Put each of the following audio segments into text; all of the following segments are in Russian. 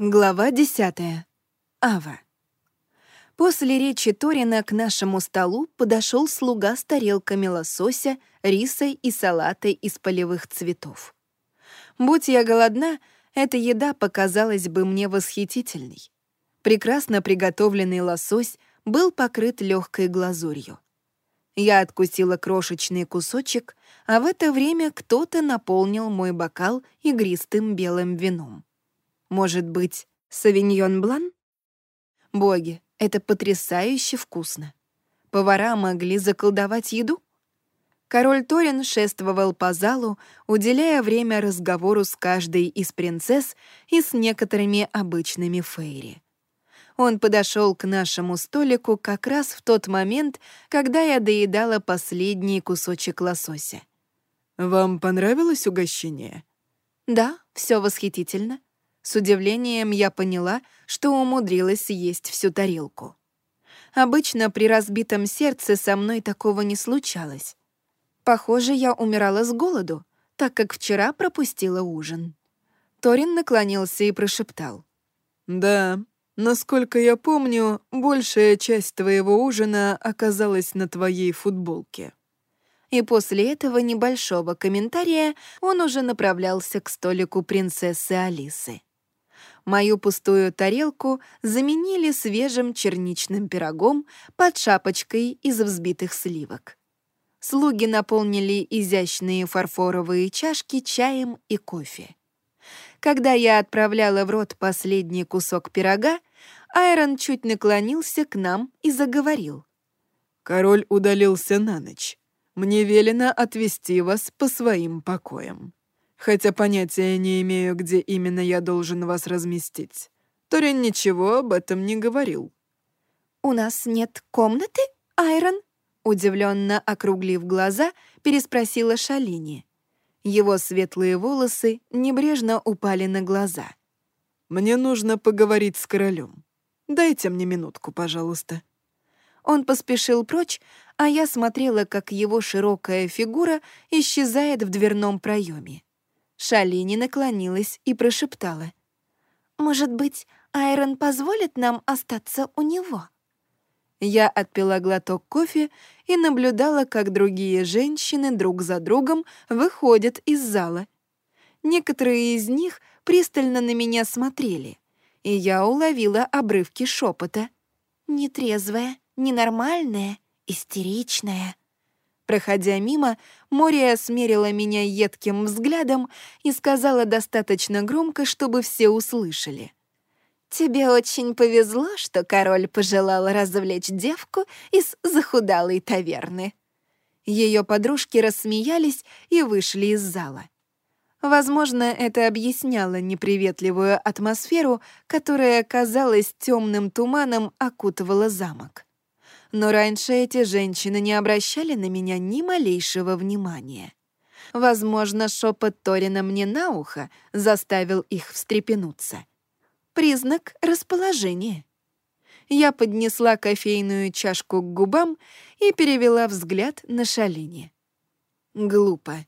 Глава десятая. Ава. После речи Торина к нашему столу подошел слуга с тарелками лосося, рисой и салатой из полевых цветов. Будь я голодна, эта еда показалась бы мне восхитительной. Прекрасно приготовленный лосось был покрыт легкой глазурью. Я откусила крошечный кусочек, а в это время кто-то наполнил мой бокал игристым белым вином. Может быть, савиньон блан? Боги, это потрясающе вкусно. Повара могли заколдовать еду? Король Торин шествовал по залу, уделяя время разговору с каждой из принцесс и с некоторыми обычными фейри. Он подошел к нашему столику как раз в тот момент, когда я доедала последний кусочек лосося. «Вам понравилось угощение?» «Да, все восхитительно. С удивлением я поняла, что умудрилась съесть всю тарелку. Обычно при разбитом сердце со мной такого не случалось. Похоже, я умирала с голоду, так как вчера пропустила ужин. Торин наклонился и прошептал. «Да, насколько я помню, большая часть твоего ужина оказалась на твоей футболке». И после этого небольшого комментария он уже направлялся к столику принцессы Алисы. Мою пустую тарелку заменили свежим черничным пирогом под шапочкой из взбитых сливок. Слуги наполнили изящные фарфоровые чашки чаем и кофе. Когда я отправляла в рот последний кусок пирога, Айрон чуть наклонился к нам и заговорил. «Король удалился на ночь. Мне велено отвезти вас по своим покоям» хотя понятия не имею, где именно я должен вас разместить. Торин ничего об этом не говорил». «У нас нет комнаты, Айрон?» Удивленно округлив глаза, переспросила Шалини. Его светлые волосы небрежно упали на глаза. «Мне нужно поговорить с королем. Дайте мне минутку, пожалуйста». Он поспешил прочь, а я смотрела, как его широкая фигура исчезает в дверном проеме. Шалини наклонилась и прошептала. «Может быть, Айрон позволит нам остаться у него?» Я отпила глоток кофе и наблюдала, как другие женщины друг за другом выходят из зала. Некоторые из них пристально на меня смотрели, и я уловила обрывки шепота. «Нетрезвая, ненормальная, истеричная». Проходя мимо, Мория смерила меня едким взглядом и сказала достаточно громко, чтобы все услышали. «Тебе очень повезло, что король пожелал развлечь девку из захудалой таверны». Ее подружки рассмеялись и вышли из зала. Возможно, это объясняло неприветливую атмосферу, которая, казалось, темным туманом окутывала замок но раньше эти женщины не обращали на меня ни малейшего внимания. Возможно, шепот Торина мне на ухо заставил их встрепенуться. Признак расположения. Я поднесла кофейную чашку к губам и перевела взгляд на Шалине. «Глупо.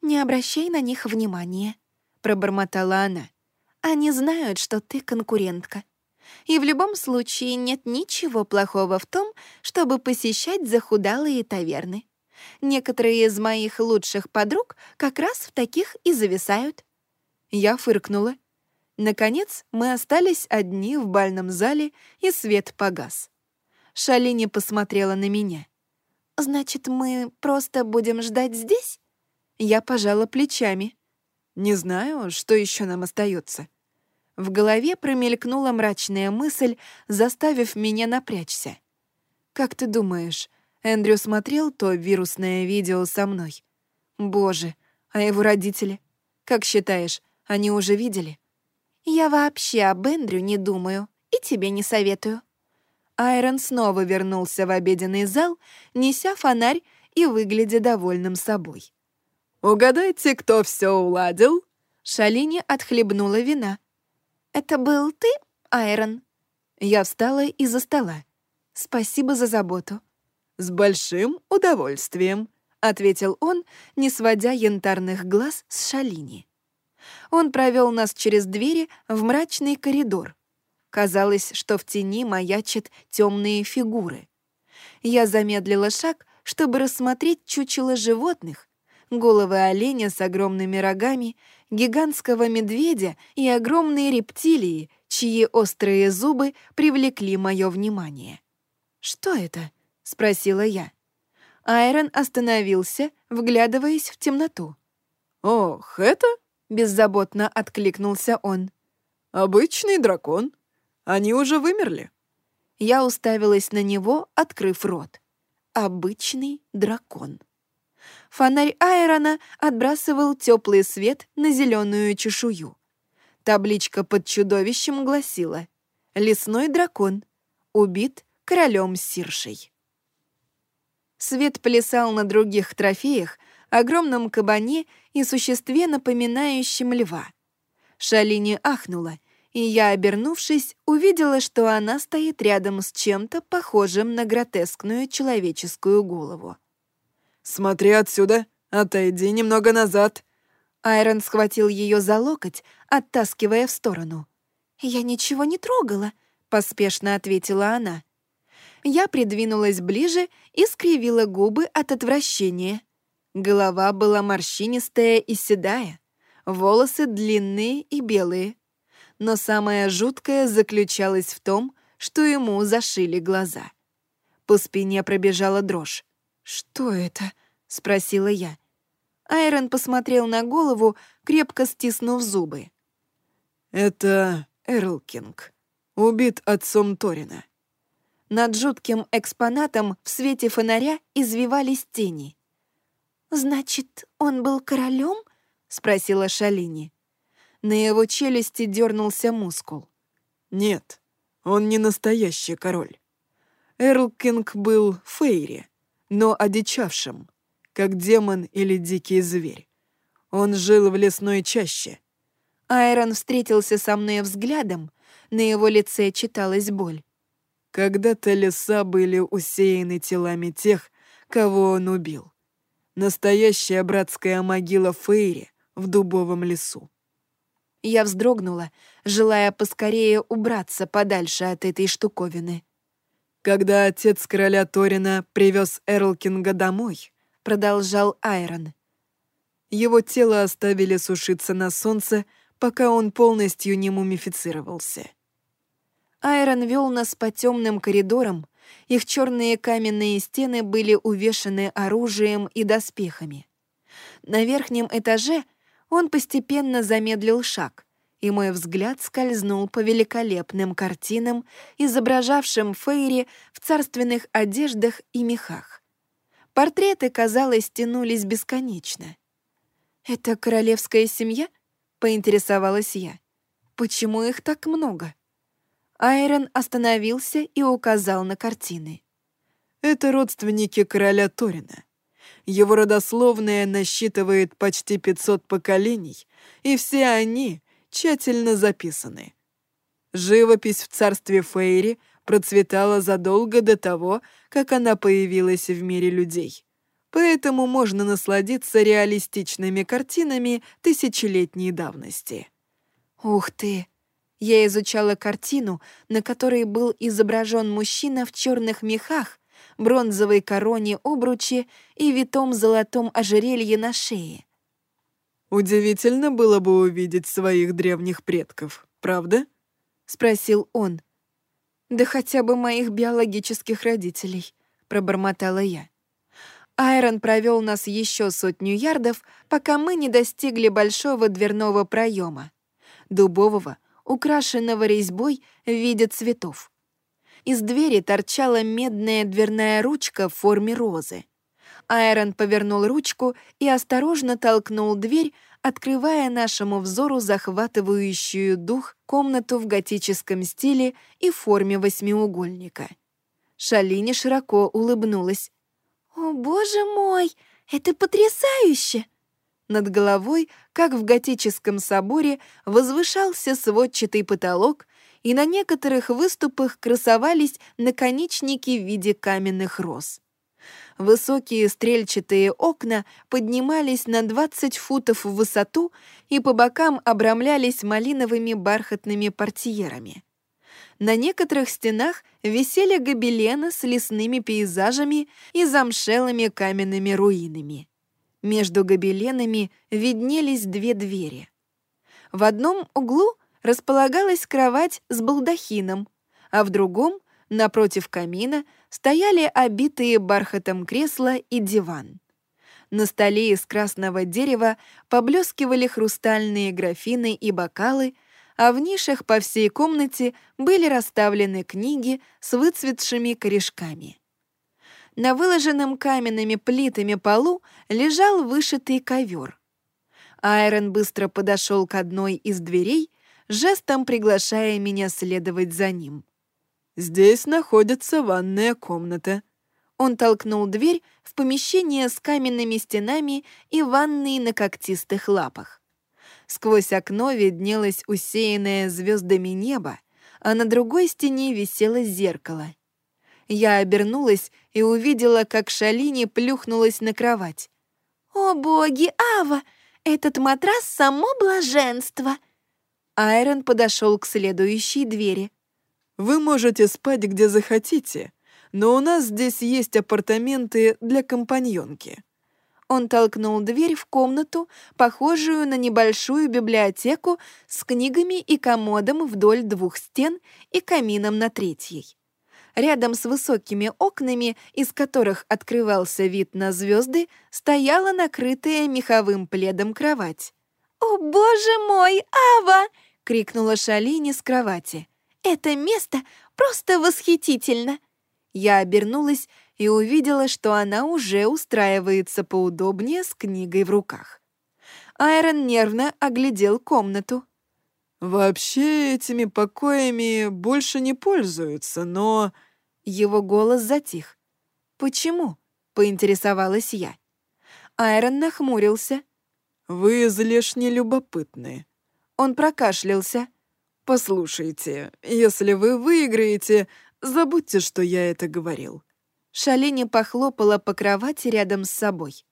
Не обращай на них внимания», — пробормотала она. «Они знают, что ты конкурентка. И в любом случае нет ничего плохого в том, чтобы посещать захудалые таверны. Некоторые из моих лучших подруг как раз в таких и зависают. Я фыркнула. Наконец, мы остались одни в бальном зале, и свет погас. Шалини посмотрела на меня. «Значит, мы просто будем ждать здесь?» Я пожала плечами. «Не знаю, что еще нам остается. В голове промелькнула мрачная мысль, заставив меня напрячься. «Как ты думаешь, Эндрю смотрел то вирусное видео со мной? Боже, а его родители? Как считаешь, они уже видели?» «Я вообще об Эндрю не думаю и тебе не советую». Айрон снова вернулся в обеденный зал, неся фонарь и выглядя довольным собой. «Угадайте, кто все уладил?» Шалини отхлебнула вина. «Это был ты, Айрон?» Я встала из-за стола. «Спасибо за заботу». «С большим удовольствием», — ответил он, не сводя янтарных глаз с Шалини. Он провел нас через двери в мрачный коридор. Казалось, что в тени маячат темные фигуры. Я замедлила шаг, чтобы рассмотреть чучело животных, головы оленя с огромными рогами, гигантского медведя и огромные рептилии, чьи острые зубы привлекли мое внимание. «Что это?» — спросила я. Айрон остановился, вглядываясь в темноту. «Ох, это?» — беззаботно откликнулся он. «Обычный дракон. Они уже вымерли». Я уставилась на него, открыв рот. Обычный дракон. Фонарь Айрона отбрасывал теплый свет на зеленую чешую. Табличка под чудовищем гласила «Лесной дракон. Убит королем Сиршей». Свет плясал на других трофеях, огромном кабане и существе, напоминающем льва. Шалини ахнула, и я, обернувшись, увидела, что она стоит рядом с чем-то похожим на гротескную человеческую голову. «Смотри отсюда, отойди немного назад». Айрон схватил ее за локоть, оттаскивая в сторону. «Я ничего не трогала», — поспешно ответила она. Я придвинулась ближе и скривила губы от отвращения. Голова была морщинистая и седая, волосы длинные и белые. Но самое жуткое заключалось в том, что ему зашили глаза. По спине пробежала дрожь. «Что это?» — спросила я. Айрон посмотрел на голову, крепко стиснув зубы. «Это Эрлкинг, убит отцом Торина. Над жутким экспонатом в свете фонаря извивались тени. «Значит, он был королем?» — спросила Шалини. На его челюсти дернулся мускул. «Нет, он не настоящий король. Эрл Кинг был Фейри, но одичавшим, как демон или дикий зверь. Он жил в лесной чаще». Айрон встретился со мной взглядом, на его лице читалась боль. Когда-то леса были усеяны телами тех, кого он убил. Настоящая братская могила Фейри в дубовом лесу. Я вздрогнула, желая поскорее убраться подальше от этой штуковины. Когда отец короля Торина привез Эрлкинга домой, продолжал Айрон, его тело оставили сушиться на солнце, пока он полностью не мумифицировался. Айрон вел нас по темным коридорам, их черные каменные стены были увешаны оружием и доспехами. На верхнем этаже он постепенно замедлил шаг, и мой взгляд скользнул по великолепным картинам, изображавшим Фейри в царственных одеждах и мехах. Портреты, казалось, тянулись бесконечно. «Это королевская семья?» — поинтересовалась я. «Почему их так много?» Айрон остановился и указал на картины. «Это родственники короля Торина. Его родословная насчитывает почти 500 поколений, и все они тщательно записаны. Живопись в царстве Фейри процветала задолго до того, как она появилась в мире людей. Поэтому можно насладиться реалистичными картинами тысячелетней давности. «Ух ты!» Я изучала картину, на которой был изображен мужчина в черных мехах, бронзовой короне обручи и витом золотом ожерелье на шее. «Удивительно было бы увидеть своих древних предков, правда?» — спросил он. «Да хотя бы моих биологических родителей», — пробормотала я. Айрон провел нас еще сотню ярдов, пока мы не достигли большого дверного проема, дубового, украшенного резьбой в виде цветов. Из двери торчала медная дверная ручка в форме розы. Айрон повернул ручку и осторожно толкнул дверь, открывая нашему взору захватывающую дух комнату в готическом стиле и форме восьмиугольника. Шалини широко улыбнулась. «О, боже мой, это потрясающе!» Над головой, как в готическом соборе, возвышался сводчатый потолок, и на некоторых выступах красовались наконечники в виде каменных роз. Высокие стрельчатые окна поднимались на 20 футов в высоту и по бокам обрамлялись малиновыми бархатными портьерами. На некоторых стенах висели гобелены с лесными пейзажами и замшелыми каменными руинами. Между гобеленами виднелись две двери. В одном углу располагалась кровать с балдахином, а в другом, напротив камина, стояли обитые бархатом кресла и диван. На столе из красного дерева поблескивали хрустальные графины и бокалы, а в нишах по всей комнате были расставлены книги с выцветшими корешками. На выложенном каменными плитами полу лежал вышитый ковер. Айрон быстро подошел к одной из дверей, жестом приглашая меня следовать за ним. «Здесь находится ванная комната». Он толкнул дверь в помещение с каменными стенами и ванной на когтистых лапах. Сквозь окно виднелось усеянное звездами небо, а на другой стене висело зеркало. Я обернулась и увидела, как Шалини плюхнулась на кровать. «О боги, Ава! Этот матрас — само блаженство!» Айрон подошел к следующей двери. «Вы можете спать где захотите, но у нас здесь есть апартаменты для компаньонки». Он толкнул дверь в комнату, похожую на небольшую библиотеку с книгами и комодом вдоль двух стен и камином на третьей. Рядом с высокими окнами, из которых открывался вид на звезды, стояла накрытая меховым пледом кровать. «О, боже мой, Ава!» — крикнула Шалини с кровати. «Это место просто восхитительно!» Я обернулась и увидела, что она уже устраивается поудобнее с книгой в руках. Айрон нервно оглядел комнату. «Вообще этими покоями больше не пользуются, но...» Его голос затих. «Почему?» — поинтересовалась я. Айрон нахмурился. «Вы излишне любопытны». Он прокашлялся. «Послушайте, если вы выиграете, забудьте, что я это говорил. Шалини похлопала по кровати рядом с собой.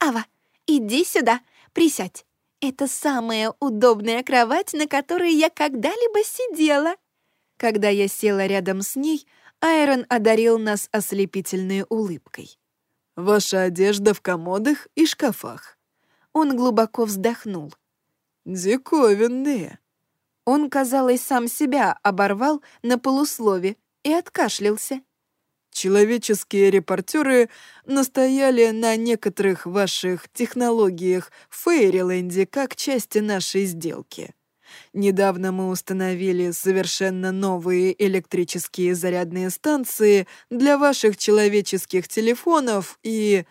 «Ава, иди сюда, присядь. Это самая удобная кровать, на которой я когда-либо сидела». Когда я села рядом с ней, Айрон одарил нас ослепительной улыбкой. «Ваша одежда в комодах и шкафах». Он глубоко вздохнул. «Диковинные». Он, казалось, сам себя оборвал на полуслове и откашлялся. Человеческие репортеры настояли на некоторых ваших технологиях в Фейриленде как части нашей сделки. Недавно мы установили совершенно новые электрические зарядные станции для ваших человеческих телефонов и...»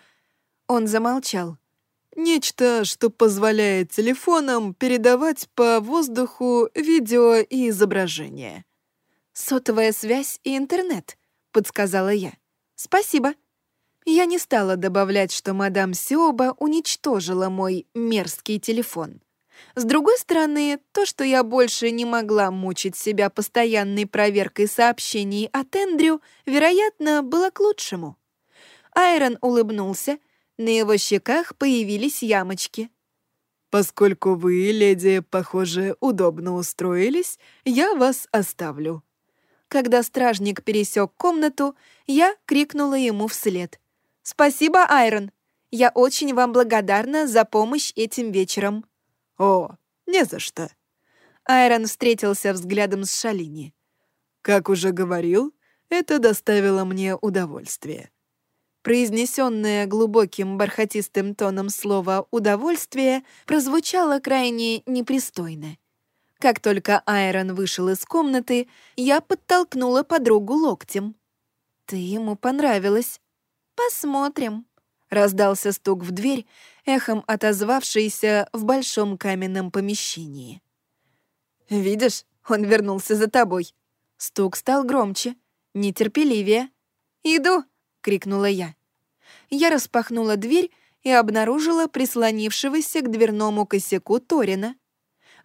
Он замолчал. «Нечто, что позволяет телефонам передавать по воздуху видео и изображения». «Сотовая связь и интернет», подсказала я. «Спасибо». Я не стала добавлять, что мадам Сиоба уничтожила мой мерзкий телефон. С другой стороны, то, что я больше не могла мучить себя постоянной проверкой сообщений от Эндрю, вероятно, было к лучшему. Айрон улыбнулся, на его щеках появились ямочки. «Поскольку вы, леди, похоже, удобно устроились, я вас оставлю», когда стражник пересек комнату, я крикнула ему вслед. «Спасибо, Айрон! Я очень вам благодарна за помощь этим вечером». «О, не за что». Айрон встретился взглядом с Шалини. «Как уже говорил, это доставило мне удовольствие». Произнесенное глубоким бархатистым тоном слово «удовольствие» прозвучало крайне непристойно. Как только Айрон вышел из комнаты, я подтолкнула подругу локтем. «Ты ему понравилась. Посмотрим». Раздался стук в дверь, эхом отозвавшийся в большом каменном помещении. «Видишь, он вернулся за тобой». Стук стал громче, нетерпеливее. «Иду!» — крикнула я. Я распахнула дверь и обнаружила прислонившегося к дверному косяку Торина.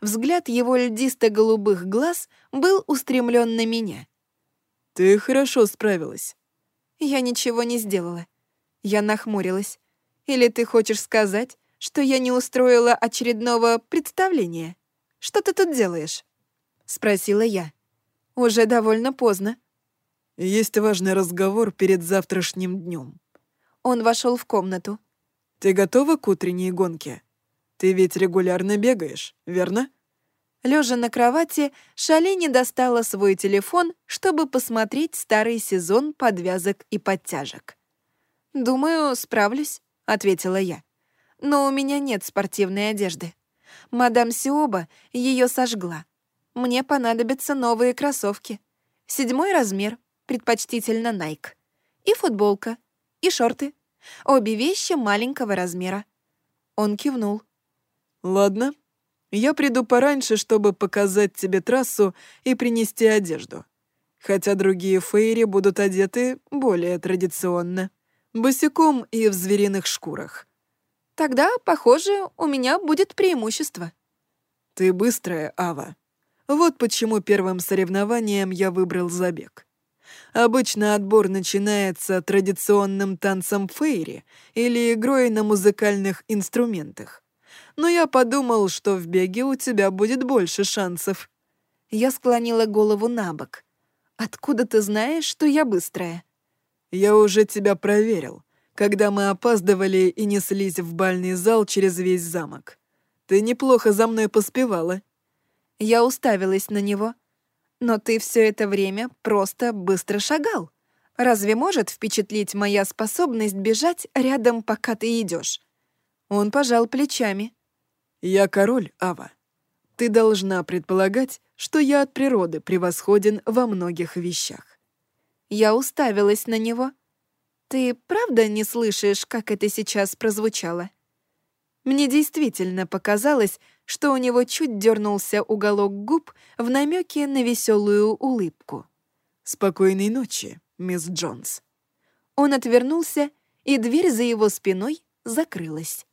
Взгляд его льдисто-голубых глаз был устремлен на меня. «Ты хорошо справилась». Я ничего не сделала. Я нахмурилась. «Или ты хочешь сказать, что я не устроила очередного представления? Что ты тут делаешь?» Спросила я. «Уже довольно поздно». «Есть важный разговор перед завтрашним днем. Он вошел в комнату. «Ты готова к утренней гонке? Ты ведь регулярно бегаешь, верно?» Лежа на кровати, Шалини достала свой телефон, чтобы посмотреть старый сезон подвязок и подтяжек. «Думаю, справлюсь», — ответила я. «Но у меня нет спортивной одежды. Мадам Сиоба ее сожгла. Мне понадобятся новые кроссовки. Седьмой размер, предпочтительно Nike. И футболка, и шорты. Обе вещи маленького размера». Он кивнул. «Ладно, я приду пораньше, чтобы показать тебе трассу и принести одежду. Хотя другие фейри будут одеты более традиционно. Босиком и в звериных шкурах. Тогда, похоже, у меня будет преимущество. Ты быстрая, Ава. Вот почему первым соревнованием я выбрал забег. Обычно отбор начинается традиционным танцем фейри или игрой на музыкальных инструментах но я подумал, что в беге у тебя будет больше шансов». Я склонила голову на бок. «Откуда ты знаешь, что я быстрая?» «Я уже тебя проверил, когда мы опаздывали и неслись в бальный зал через весь замок. Ты неплохо за мной поспевала». Я уставилась на него. «Но ты все это время просто быстро шагал. Разве может впечатлить моя способность бежать рядом, пока ты идешь? Он пожал плечами. «Я король, Ава. Ты должна предполагать, что я от природы превосходен во многих вещах». Я уставилась на него. «Ты правда не слышишь, как это сейчас прозвучало?» Мне действительно показалось, что у него чуть дернулся уголок губ в намеке на веселую улыбку. «Спокойной ночи, мисс Джонс». Он отвернулся, и дверь за его спиной закрылась.